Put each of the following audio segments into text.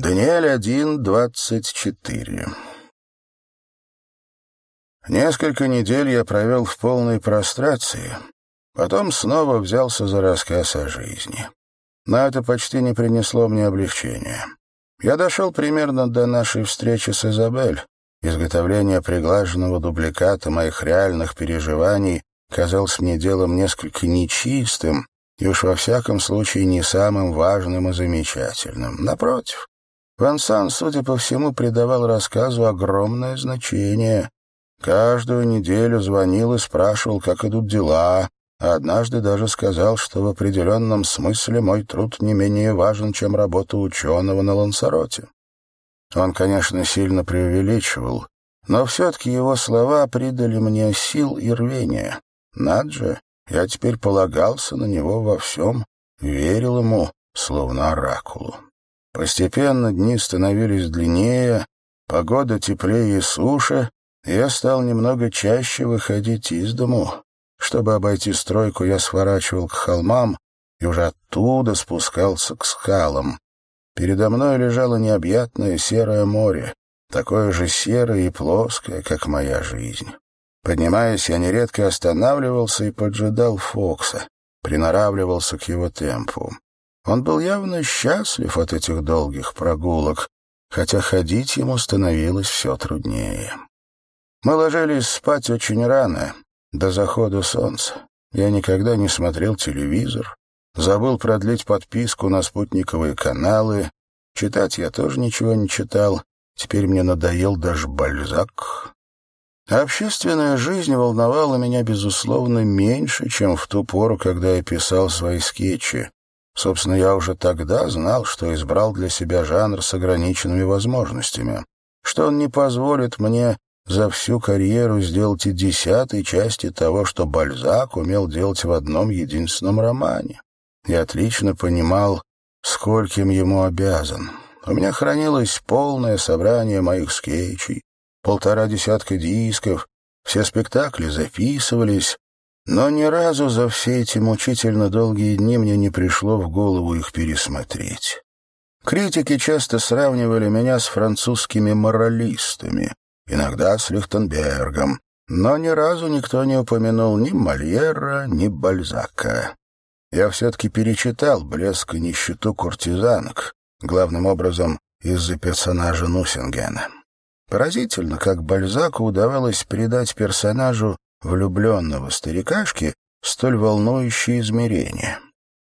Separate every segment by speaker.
Speaker 1: Даниэль 1.24 Несколько недель я провел в полной прострации, потом снова взялся за рассказ о жизни. Но это почти не принесло мне облегчения. Я дошел примерно до нашей встречи с Изабель. Изготовление приглаженного дубликата моих реальных переживаний казалось мне делом несколько нечистым и уж во всяком случае не самым важным и замечательным. Напротив, Вансан, судя по всему, придавал рассказу огромное значение. Каждую неделю звонил и спрашивал, как идут дела, а однажды даже сказал, что в определенном смысле мой труд не менее важен, чем работа ученого на Лансароте. Он, конечно, сильно преувеличивал, но все-таки его слова придали мне сил и рвения. Над же, я теперь полагался на него во всем, верил ему, словно оракулу. Постепенно дни становились длиннее, погода теплее и суше, я стал немного чаще выходить из дому. Чтобы обойти стройку, я сворачивал к холмам и уже оттуда спускался к скалам. Передо мной лежало необъятное серое море, такое же серое и плоское, как моя жизнь. Поднимаясь, я нередко останавливался и поджидал Фокса, приноравливался к его темпу. Он был явно счастлив от этих долгих прогулок, хотя ходить ему становилось все труднее. Мы ложились спать очень рано, до захода солнца. Я никогда не смотрел телевизор, забыл продлить подписку на спутниковые каналы, читать я тоже ничего не читал, теперь мне надоел даже Бальзак. Общественная жизнь волновала меня, безусловно, меньше, чем в ту пору, когда я писал свои скетчи. Собственно, я уже тогда знал, что избрал для себя жанр с ограниченными возможностями, что он не позволит мне за всю карьеру сделать и десятой части того, что Бальзак умел делать в одном единственном романе. Я отлично понимал, скольким ему обязан. У меня хранилось полное собрание моих скетчей, полтора десятка дисков, все спектакли записывались, но ни разу за все эти мучительно долгие дни мне не пришло в голову их пересмотреть. Критики часто сравнивали меня с французскими моралистами, иногда с Лихтенбергом, но ни разу никто не упомянул ни Мольера, ни Бальзака. Я все-таки перечитал «Блеск и нищету куртизанок», главным образом из-за персонажа Нусингена. Поразительно, как Бальзаку удавалось придать персонажу влюбленного старикашки столь волнующее измерение.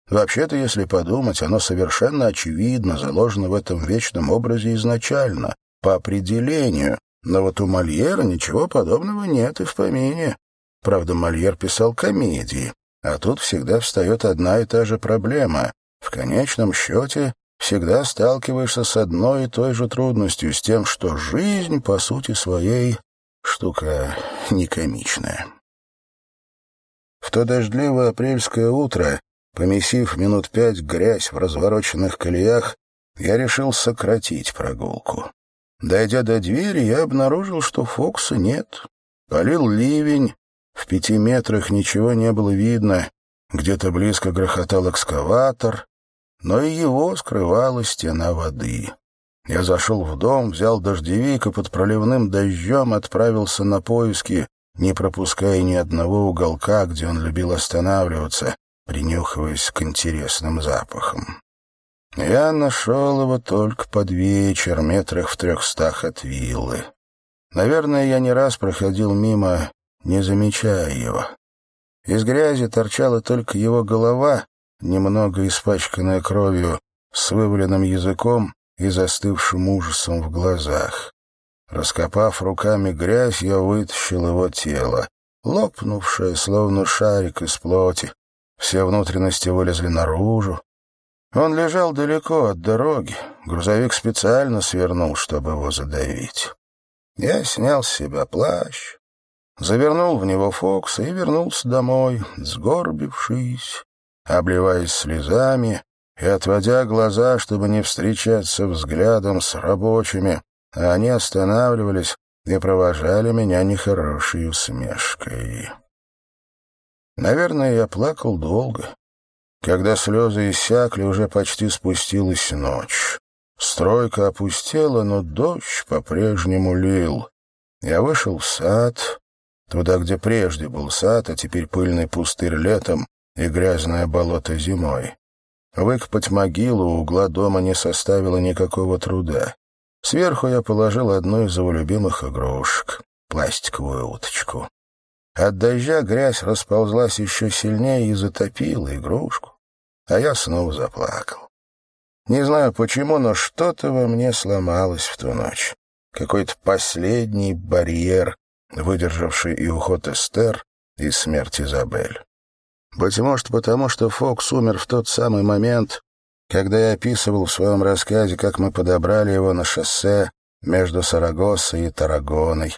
Speaker 1: Вообще-то, если подумать, оно совершенно очевидно заложено в этом вечном образе изначально, по определению, но вот у Мольера ничего подобного нет и в помине. Правда, Мольер писал комедии, а тут всегда встает одна и та же проблема. В конечном счете всегда сталкиваешься с одной и той же трудностью, с тем, что жизнь, по сути своей, штука некомичная. В то дождливое апрельское утро, помесив минут пять грязь в развороченных колеях, я решил сократить прогулку. Дойдя до двери, я обнаружил, что Фокса нет. Полил ливень, в пяти метрах ничего не было видно, где-то близко грохотал экскаватор, но и его скрывала стена воды. Я зашел в дом, взял дождевик и под проливным дождем отправился на поиски, не пропуская ни одного уголка, где он любил останавливаться, принюхиваясь к интересным запахам. Я нашел его только под вечер, метрах в трехстах от виллы. Наверное, я не раз проходил мимо, не замечая его. Из грязи торчала только его голова, немного испачканная кровью, с вываленным языком и застывшим ужасом в глазах. Раскопав руками грязь, я вытащил его тело, лопнувшее, словно шарик из плоти. Все внутренности вылезли наружу, он лежал далеко от дороги. Грузовик специально свернул, чтобы его задавить. Я снял с себя плащ, завернул в него Фокса и вернулся домой, сгорбившись, обливаясь слезами и отводя глаза, чтобы не встречаться взглядом с рабочими, а они останавливались и провожали меня нехорошей усмешкой. Наверное, я плакал долго. Когда слезы иссякли, уже почти спустилась ночь. Стройка опустела, но дождь по-прежнему лил. Я вышел в сад, туда, где прежде был сад, а теперь пыльный пустырь летом и грязное болото зимой. Выкопать могилу у угла дома не составило никакого труда. Сверху я положил одну из его любимых игрушек — пластиковую уточку. От дождя грязь расползлась еще сильнее и затопила игрушку, а я снова заплакал. Не знаю почему, но что-то во мне сломалось в ту ночь. Какой-то последний барьер, выдержавший и уход Эстер, и смерть Изабель. Быть может, потому что Фокс умер в тот самый момент, когда я описывал в своем рассказе, как мы подобрали его на шоссе между Сарагоссой и Тарагоной.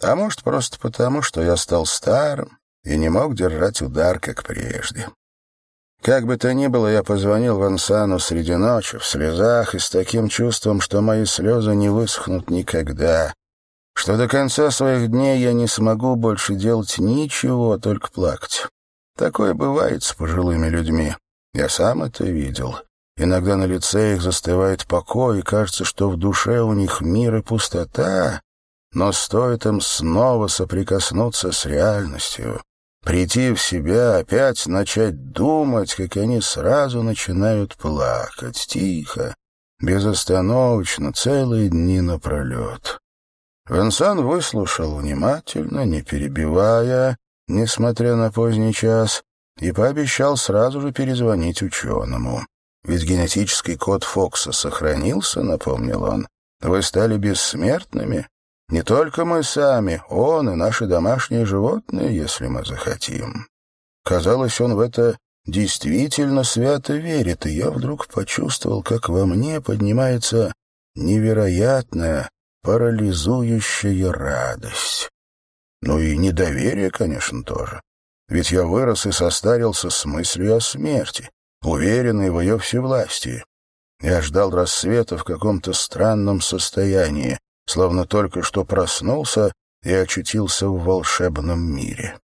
Speaker 1: А может, просто потому, что я стал старым и не мог держать удар, как прежде. Как бы то ни было, я позвонил Вансану среди ночи, в слезах и с таким чувством, что мои слезы не высохнут никогда, что до конца своих дней я не смогу больше делать ничего, только плакать. Такое бывает с пожилыми людьми. Я сам это видел. Иногда на лице их застывает покой, и кажется, что в душе у них мир и пустота, но стоит им снова соприкоснуться с реальностью, Прийти в себя, опять начать думать, как они сразу начинают плакать, тихо, безостановочно, целые дни напролет. Венсан выслушал внимательно, не перебивая, несмотря на поздний час, и пообещал сразу же перезвонить ученому. «Ведь генетический код Фокса сохранился», — напомнил он. «Вы стали бессмертными, не только мы сами, он и наши домашние животные, если мы захотим. Казалось, он в это действительно свято верит, и я вдруг почувствовал, как во мне поднимается невероятная, парализующая радость. Ну и недоверие, конечно, тоже. Ведь я вырос и состарился с мыслью о смерти, уверенный в ее всевластии. Я ждал рассвета в каком-то странном состоянии, словно только что проснулся и очутился в волшебном мире.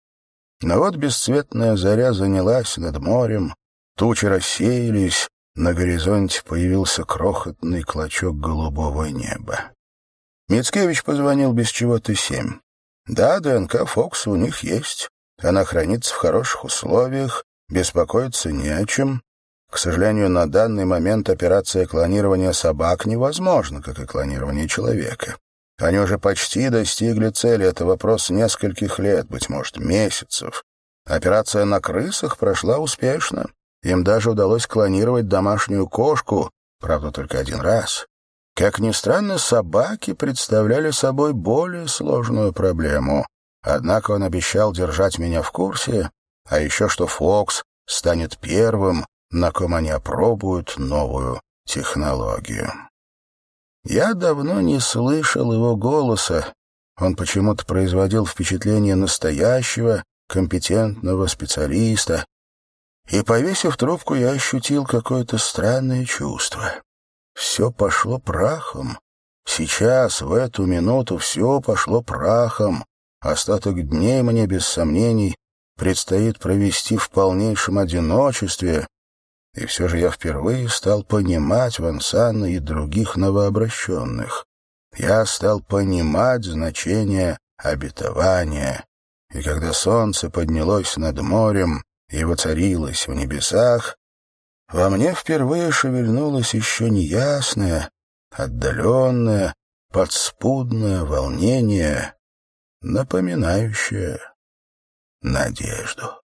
Speaker 1: Но вот бесцветная заря занялась над морем, тучи рассеялись, на горизонте появился крохотный клочок голубого неба. Мицкевич позвонил без чего-то семь. Да, ДНК Фокса у них есть. Она хранится в хороших условиях, беспокоиться не о чем. К сожалению, на данный момент операция клонирования собак невозможна, как и клонирование человека. Они уже почти достигли цели, это вопрос нескольких лет, быть может, месяцев. Операция на крысах прошла успешно. Им даже удалось клонировать домашнюю кошку, правда, только один раз. Как ни странно, собаки представляли собой более сложную проблему. Однако он обещал держать меня в курсе, а еще что Фокс станет первым, на ком они опробуют новую технологию. Я давно не слышал его голоса. Он почему-то производил впечатление настоящего, компетентного специалиста. И, повесив трубку, я ощутил какое-то странное чувство. Все пошло прахом. Сейчас, в эту минуту, все пошло прахом. Остаток дней мне, без сомнений, предстоит провести в полнейшем одиночестве, и все же я впервые стал понимать Вансана и других новообращенных. Я стал понимать значение обетования. И когда солнце поднялось над морем и воцарилось в небесах, во мне впервые шевельнулось еще неясное, отдаленное, подспудное волнение, напоминающее надежду.